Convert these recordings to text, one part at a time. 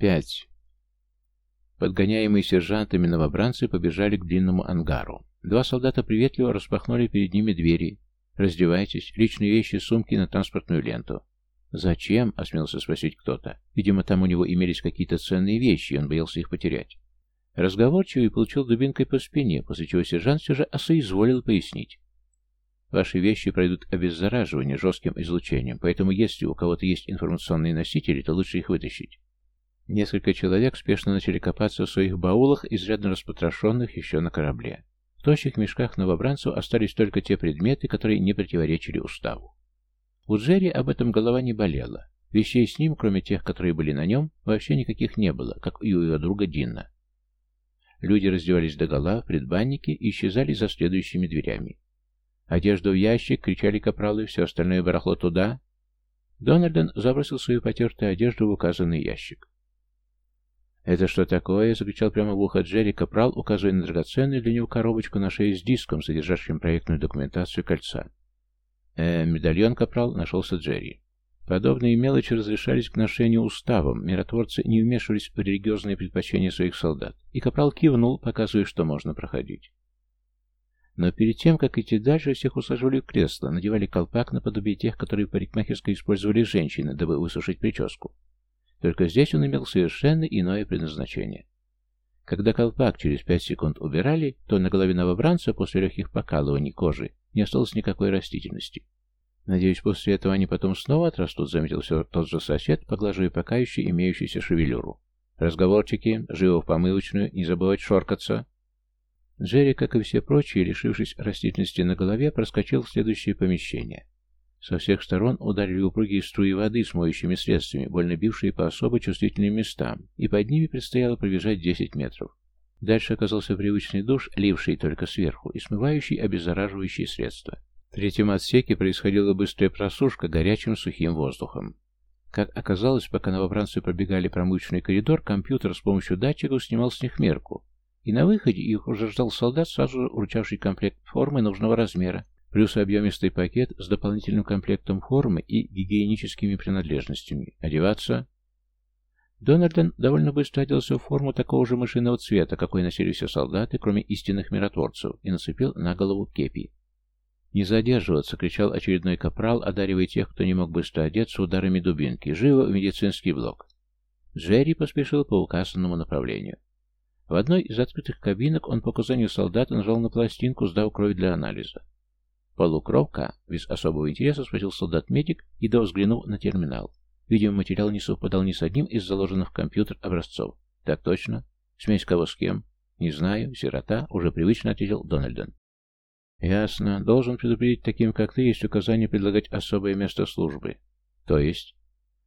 Пять. Подгоняемые сержантами новобранцы побежали к длинному ангару. Два солдата приветливо распахнули перед ними двери. «Раздевайтесь, личные вещи, сумки на транспортную ленту». «Зачем?» — осмелился спросить кто-то. Видимо, там у него имелись какие-то ценные вещи, и он боялся их потерять. Разговорчивый получил дубинкой по спине, после чего сержант все же осоизволил пояснить. Ваши вещи пройдут обеззараживание жестким излучением, поэтому если у кого-то есть информационные носители, то лучше их вытащить. Несколько человек спешно начали копаться в своих баулах, изрядно распотрошенных еще на корабле. В тощих мешках новобранцев остались только те предметы, которые не противоречили уставу. У Джерри об этом голова не болела. Вещей с ним, кроме тех, которые были на нем, вообще никаких не было, как и у его друга Динна. Люди раздевались догола в предбаннике и исчезали за следующими дверями. «Одежду в ящик!» — кричали капралы, все остальное барахло туда. Дональден забросил свою потертую одежду в указанный ящик. «Это что такое?» — закричал прямо в ухо Джерри Капрал, указывая на драгоценную для него коробочку на шее с диском, содержащим проектную документацию кольца. «Э, медальон Капрал нашелся Джерри. Подобные мелочи разрешались к ношению уставом, миротворцы не вмешивались в религиозные предпочтения своих солдат, и Капрал кивнул, показывая, что можно проходить. Но перед тем, как идти дальше, всех усаживали в кресло, надевали колпак наподобие тех, которые в парикмахерской использовали женщины, дабы высушить прическу. Только здесь он имел совершенно иное предназначение. Когда колпак через пять секунд убирали, то на голове новобранца после легких покалываний кожи не осталось никакой растительности. Надеюсь, после этого они потом снова отрастут, заметил все тот же сосед, поглаживая пока еще имеющуюся шевелюру. Разговорчики, живо в помывочную, не забывать шоркаться. Джерри, как и все прочие, лишившись растительности на голове, проскочил в следующее помещение. Со всех сторон ударили упругие струи воды с моющими средствами, больно бившие по особо чувствительным местам, и под ними предстояло пробежать 10 метров. Дальше оказался привычный душ, ливший только сверху, и смывающий обеззараживающие средства. В третьем отсеке происходила быстрая просушка горячим сухим воздухом. Как оказалось, пока новобранцы пробегали промывочный коридор, компьютер с помощью датчиков снимал с них мерку, и на выходе их уже ждал солдат, сразу уручавший комплект формы нужного размера, плюс объемистый пакет с дополнительным комплектом формы и гигиеническими принадлежностями. Одеваться? Дональден довольно быстро оделся в форму такого же мышиного цвета, какой носили все солдаты, кроме истинных миротворцев, и нацепил на голову кепи. «Не задерживаться!» — кричал очередной капрал, одаривая тех, кто не мог быстро одеться, ударами дубинки. «Живо в медицинский блок!» Джерри поспешил по указанному направлению. В одной из открытых кабинок он по указанию солдата нажал на пластинку, сдав кровь для анализа. «Полукровка?» — без особого интереса спросил солдат-медик, едва взглянув на терминал. Видимо, материал не совпадал ни с одним из заложенных в компьютер образцов. «Так точно? Смесь кого с кем?» «Не знаю. Сирота», — уже привычно ответил Дональден. «Ясно. Должен предупредить таким, как ты, есть указание предлагать особое место службы. То есть?»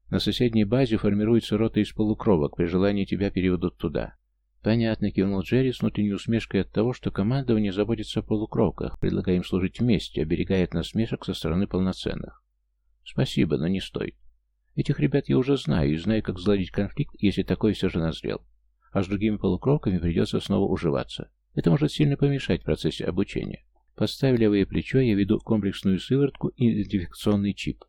«На соседней базе формируется рота из полукровок. При желании тебя переведут туда. «Понятно», — кивнул Джерри с внутренней усмешкой от того, что командование заботится о полукровках, предлагая им служить вместе, оберегая от насмешек со стороны полноценных. «Спасибо, но не стоит. Этих ребят я уже знаю и знаю, как сгладить конфликт, если такой все же назрел. А с другими полукровками придется снова уживаться. Это может сильно помешать в процессе обучения. Подставив левое плечо, я веду комплексную сыворотку и идентификационный чип.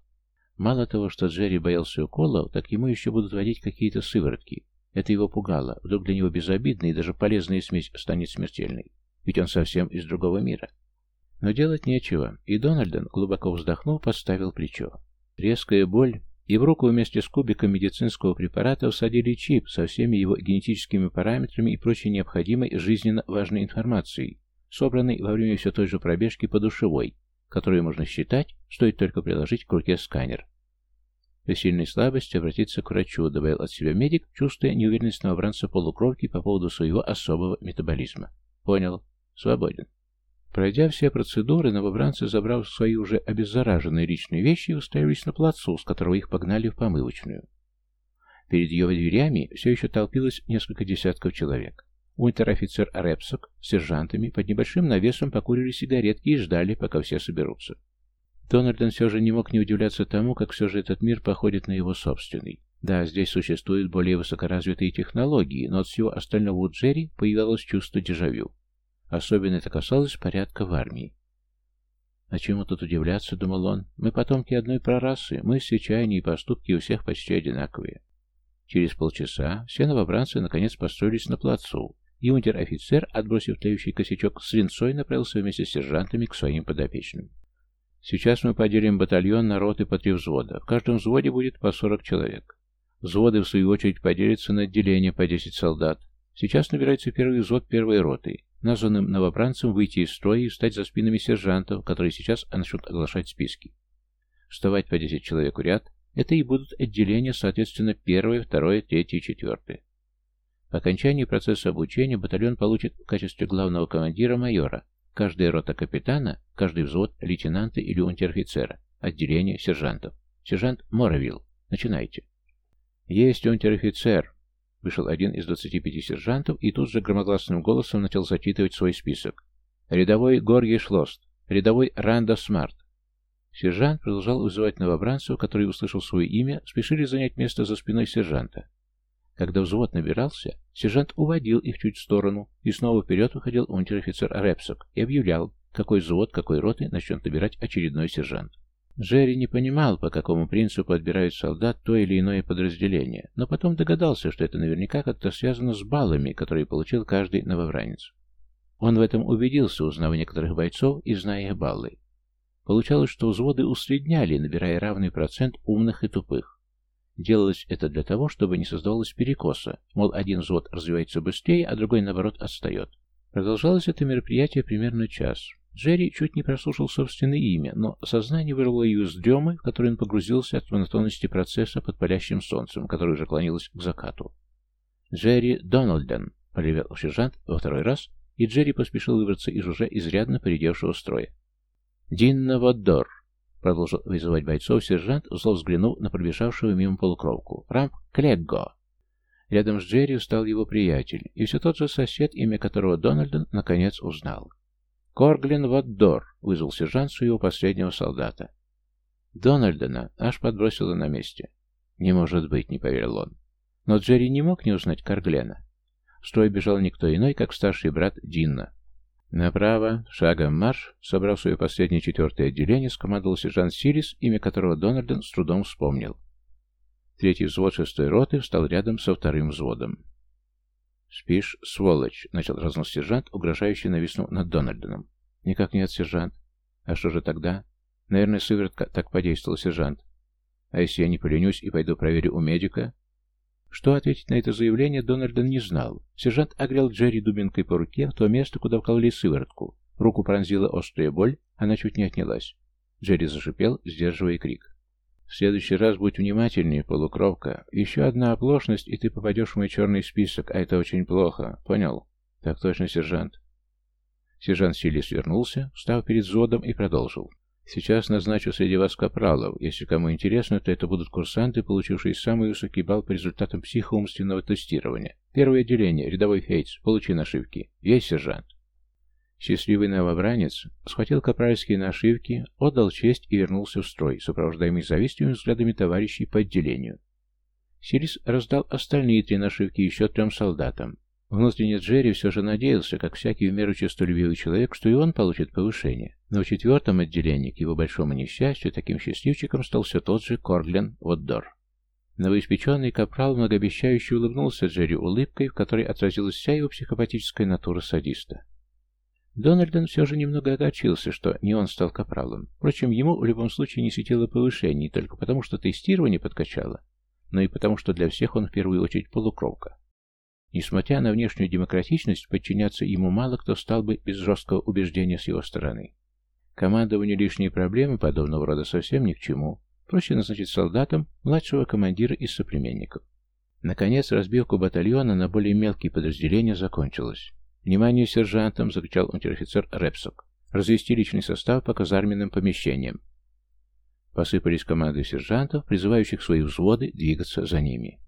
Мало того, что Джерри боялся уколов, так ему еще будут вводить какие-то сыворотки, это его пугало. Вдруг для него безобидная и даже полезная смесь станет смертельной. Ведь он совсем из другого мира. Но делать нечего, и Дональден, глубоко вздохнув, подставил плечо. Резкая боль, и в руку вместе с кубиком медицинского препарата всадили чип со всеми его генетическими параметрами и прочей необходимой жизненно важной информацией, собранной во время все той же пробежки по душевой, которую можно считать, стоит только приложить к руке сканер. При сильной слабости обратиться к врачу, добавил от себя медик, чувствуя неуверенность новобранца полукровки по поводу своего особого метаболизма. Понял. Свободен. Пройдя все процедуры, новобранцы, забрав свои уже обеззараженные личные вещи, устроились на плацу, с которого их погнали в помывочную. Перед ее дверями все еще толпилось несколько десятков человек. Унтер-офицер Репсок с сержантами под небольшим навесом покурили сигаретки и ждали, пока все соберутся. Дональден все же не мог не удивляться тому, как все же этот мир походит на его собственный. Да, здесь существуют более высокоразвитые технологии, но от всего остального у Джерри появилось чувство дежавю. Особенно это касалось порядка в армии. «А чему тут удивляться?» — думал он. «Мы потомки одной прорасы, мы с чаяния и поступки у всех почти одинаковые». Через полчаса все новобранцы наконец построились на плацу, и унтер-офицер, отбросив тающий косячок, с линцой направился вместе с сержантами к своим подопечным. Сейчас мы поделим батальон на роты по три взвода. В каждом взводе будет по 40 человек. Взводы, в свою очередь, поделятся на отделение по 10 солдат. Сейчас набирается первый взвод первой роты, названным новобранцам выйти из строя и встать за спинами сержантов, которые сейчас начнут оглашать списки. Вставать по 10 человек в ряд – это и будут отделения, соответственно, первое, второе, третье и четвертое. По окончании процесса обучения батальон получит в качестве главного командира майора, каждая рота капитана, каждый взвод лейтенанта или унтер-офицера, отделение сержантов. Сержант Моровилл, начинайте. Есть унтер-офицер, Вышел один из двадцати пяти сержантов и тут же громогласным голосом начал зачитывать свой список. Рядовой Горгий Шлост, рядовой Ранда Смарт. Сержант продолжал вызывать новобранцев, которые, услышав свое имя, спешили занять место за спиной сержанта. Когда взвод набирался, сержант уводил их чуть в сторону, и снова вперед выходил унтер-офицер Репсок и объявлял, какой взвод, какой роты начнет набирать очередной сержант. Джерри не понимал, по какому принципу отбирают солдат то или иное подразделение, но потом догадался, что это наверняка как-то связано с баллами, которые получил каждый новобранец. Он в этом убедился, узнав некоторых бойцов и зная баллы. Получалось, что взводы усредняли, набирая равный процент умных и тупых. Делалось это для того, чтобы не создавалось перекоса, мол, один взвод развивается быстрее, а другой, наоборот, отстает. Продолжалось это мероприятие примерно час. Джерри чуть не прослушал собственное имя, но сознание вырвало ее из дремы, в которой он погрузился от монотонности процесса под палящим солнцем, которое уже клонилось к закату. «Джерри Дональден», — поревел сержант во второй раз, и Джерри поспешил выбраться из уже изрядно поредевшего строя. «Динна Воддор», — продолжил вызывать бойцов сержант, зло взглянув на пробежавшего мимо полукровку. «Рамп Клегго». Рядом с Джерри встал его приятель, и все тот же сосед, имя которого Дональден наконец узнал. «Корглин Ваддор», — вызвал сержант своего последнего солдата. Дональдена аж подбросило на месте. «Не может быть», — не поверил он. Но Джерри не мог не узнать Карглена. В строй бежал никто иной, как старший брат Динна. Направо, шагом марш, собрав свое последнее четвертое отделение, скомандовал сержант Сирис, имя которого Дональден с трудом вспомнил. Третий взвод шестой роты встал рядом со вторым взводом. «Спишь, сволочь!» — начал разнос сержант, угрожающий нависнув над Дональдоном. «Никак нет, сержант. А что же тогда?» «Наверное, сыворотка так подействовал сержант. А если я не поленюсь и пойду проверю у медика?» Что ответить на это заявление, Дональдон не знал. Сержант огрел Джерри дубинкой по руке в то место, куда вкололи сыворотку. Руку пронзила острая боль, она чуть не отнялась. Джерри зашипел, сдерживая крик. В следующий раз будь внимательнее, полукровка. Еще одна оплошность, и ты попадешь в мой черный список, а это очень плохо. Понял? Так точно, сержант. Сержант Силис вернулся, встал перед взводом и продолжил. Сейчас назначу среди вас капралов. Если кому интересно, то это будут курсанты, получившие самый высокий балл по результатам психоумственного тестирования. Первое отделение, рядовой Фейтс, получи нашивки. Есть, сержант. Счастливый новобранец схватил капральские нашивки, отдал честь и вернулся в строй, сопровождаемый завистливыми взглядами товарищей по отделению. Сирис раздал остальные три нашивки еще трем солдатам. Внутренне Джерри все же надеялся, как всякий в меру честолюбивый человек, что и он получит повышение. Но в четвертом отделении, к его большому несчастью, таким счастливчиком стал все тот же Корглен Воддор. Новоиспеченный капрал многообещающе улыбнулся Джерри улыбкой, в которой отразилась вся его психопатическая натура садиста. Дональден все же немного огорчился, что не он стал капралом. Впрочем, ему в любом случае не светило повышение, не только потому, что тестирование подкачало, но и потому, что для всех он в первую очередь полукровка. Несмотря на внешнюю демократичность, подчиняться ему мало кто стал бы без жесткого убеждения с его стороны. Командованию лишние проблемы подобного рода совсем ни к чему. Проще назначить солдатам младшего командира из соплеменников. Наконец, разбивку батальона на более мелкие подразделения закончилась. «Внимание сержантам!» — закричал унтер-офицер Репсок. «Развести личный состав по казарменным помещениям». Посыпались команды сержантов, призывающих свои взводы двигаться за ними.